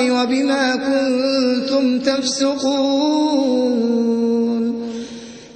وبما كنتم تفسقون.